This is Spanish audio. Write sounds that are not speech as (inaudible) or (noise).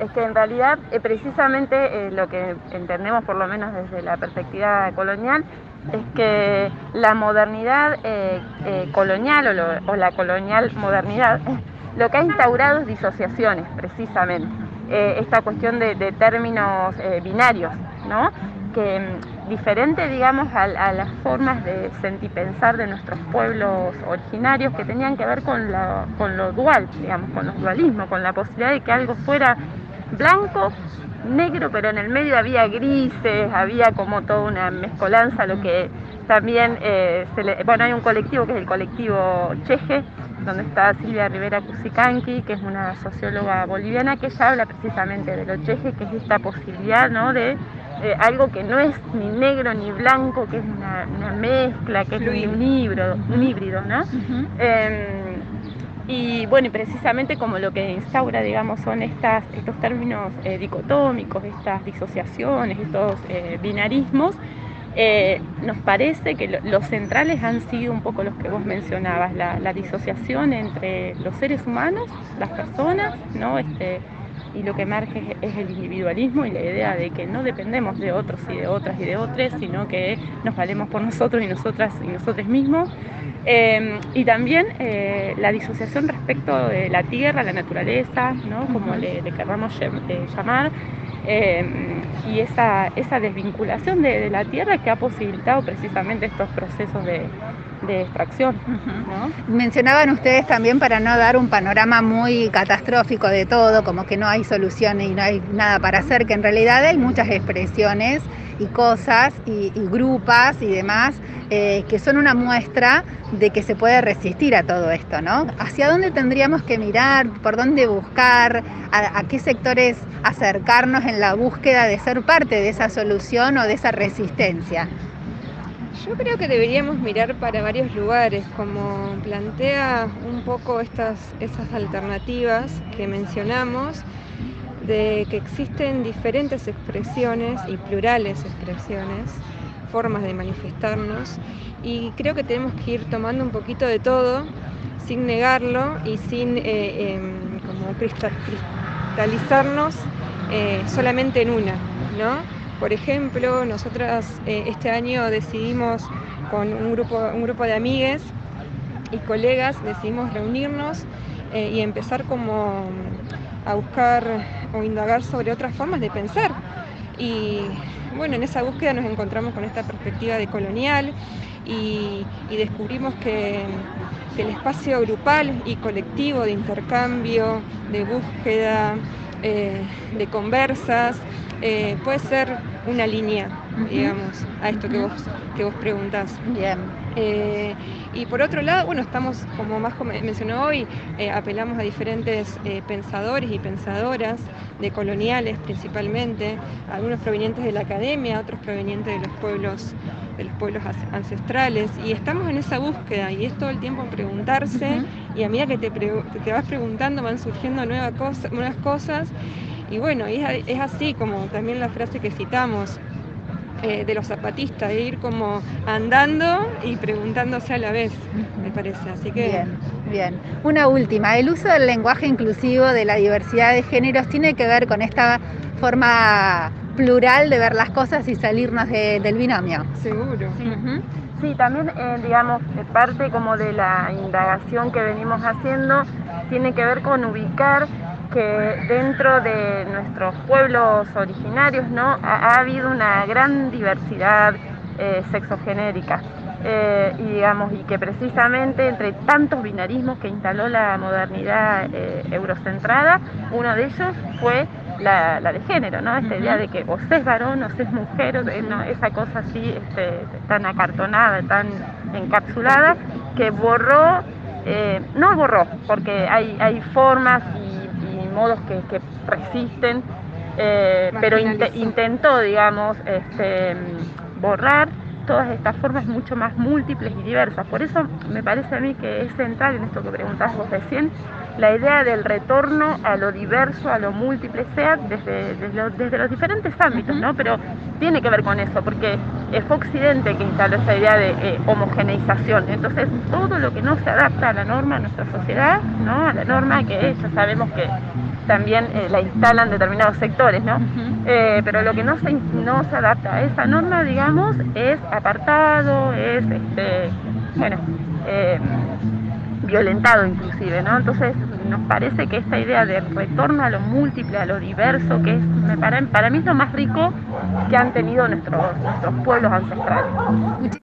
es que en realidad precisamente lo que entendemos por lo menos desde la perspectiva colonial es que la modernidad colonial o, la colonial modernidad (laughs) lo que ha instaurado es disociaciones precisamente, esta cuestión de, de términos binarios, ¿no? que mm, diferente, digamos, a, las formas de sentir pensar de nuestros pueblos originarios que tenían que ver con, con lo dual, digamos, con los dualismos, con la posibilidad de que algo fuera blanco, negro, pero en el medio había grises, había como toda una mezcolanza, lo que también, eh, bueno, hay un colectivo que es el colectivo Cheje, donde está Silvia Rivera Cusicanqui, que es una socióloga boliviana, que ella habla precisamente de lo cheje, que es esta posibilidad ¿no? de eh, algo que no es ni negro ni blanco, que es una, mezcla, que es un, híbrido, un híbrido, ¿no? Y bueno, precisamente como lo que instaura, digamos, son estos términos eh, dicotómicos, estas disociaciones, estos eh, binarismos, nos parece que los centrales han sido un poco los que vos mencionabas, la, la disociación entre los seres humanos, las personas, ¿no? Este, y lo que emerge es el individualismo y la idea de que no dependemos de otros y de otras y de otros, sino que nos valemos por nosotros y nosotras y nosotros mismos. Em, y también eh, la disociación respecto de la tierra, la naturaleza, ¿no? como le, queramos eh, llamar, em, y esa, esa desvinculación de, de, la tierra que ha posibilitado precisamente estos procesos de, de extracción. Mencionaban ustedes también para no dar un panorama muy catastrófico de todo, como que no hay soluciones y no hay nada para hacer, que en realidad hay muchas expresiones y cosas y, grupas y demás eh, que son una muestra de que se puede resistir a todo esto, ¿no? ¿Hacia dónde tendríamos que mirar? ¿Por dónde buscar? a qué sectores acercarnos en la búsqueda de ser parte de esa solución o de esa resistencia? Yo creo que deberíamos mirar para varios lugares, como plantea un poco estas, esas alternativas que mencionamos, de que existen diferentes expresiones y plurales expresiones, formas de manifestarnos, y creo que tenemos que ir tomando un poquito de todo, sin negarlo y sin eh, em, como cristalizarnos eh, solamente en una, ¿no? Por ejemplo, nosotras eh, este año decidimos con un grupo, un grupo de amigues y colegas, decidimos reunirnos eh, y empezar como a buscar o indagar sobre otras formas de pensar. Y bueno, en esa búsqueda nos encontramos con esta perspectiva de colonial y, descubrimos que, el espacio grupal y colectivo de intercambio, de búsqueda, eh, de conversas, puede ser una línea, digamos, a esto que vos, que vos preguntás. Bien. Eh, y por otro lado, bueno, estamos, como más mencionó hoy, eh, apelamos a diferentes eh, pensadores y pensadoras, de coloniales principalmente, algunos provenientes de la academia, otros provenientes de los pueblos de los pueblos ancestrales y estamos en esa búsqueda y es todo el tiempo preguntarse y a medida que te, te vas preguntando van surgiendo nuevas cosas, nuevas cosas y bueno, es, así como también la frase que citamos eh, de los zapatistas, de ir como andando y preguntándose a la vez, me parece. Así que. Bien, bien. Una última, el uso del lenguaje inclusivo de la diversidad de géneros tiene que ver con esta forma plural de ver las cosas y salirnos del binomio. Seguro. Sí, también, eh, digamos, parte como de la indagación que venimos haciendo tiene que ver con ubicar que dentro de nuestros pueblos originarios ¿no? ha, habido una gran diversidad eh, sexogenérica. Eh, y digamos, y que precisamente entre tantos binarismos que instaló la modernidad eh, eurocentrada, uno de ellos fue la, de género, ¿no? Esta idea de que o es varón o es mujer, esa cosa así este, tan acartonada, tan encapsulada, que borró, no borró, porque hay, hay formas modos que, resisten, eh, pero intentó, digamos, este, borrar todas estas formas mucho más múltiples y diversas. Por eso me parece a mí que es central en esto que preguntabas vos recién, la idea del retorno a lo diverso, a lo múltiple, sea desde, desde, los diferentes ámbitos, ¿no? Pero tiene que ver con eso, porque fue Occidente que instaló esa idea de eh, homogeneización. Entonces, todo lo que no se adapta a la norma, a nuestra sociedad, ¿no? A la norma que ya sabemos que también eh, la instalan determinados sectores, ¿no? Eh, pero lo que no se, no se adapta a esa norma, digamos, es apartado, es, este, bueno, violentado inclusive, ¿no? Entonces nos parece que esta idea de retorno a lo múltiple, a lo diverso, que es, para, para mí es lo más rico que han tenido nuestros, nuestros pueblos ancestrales.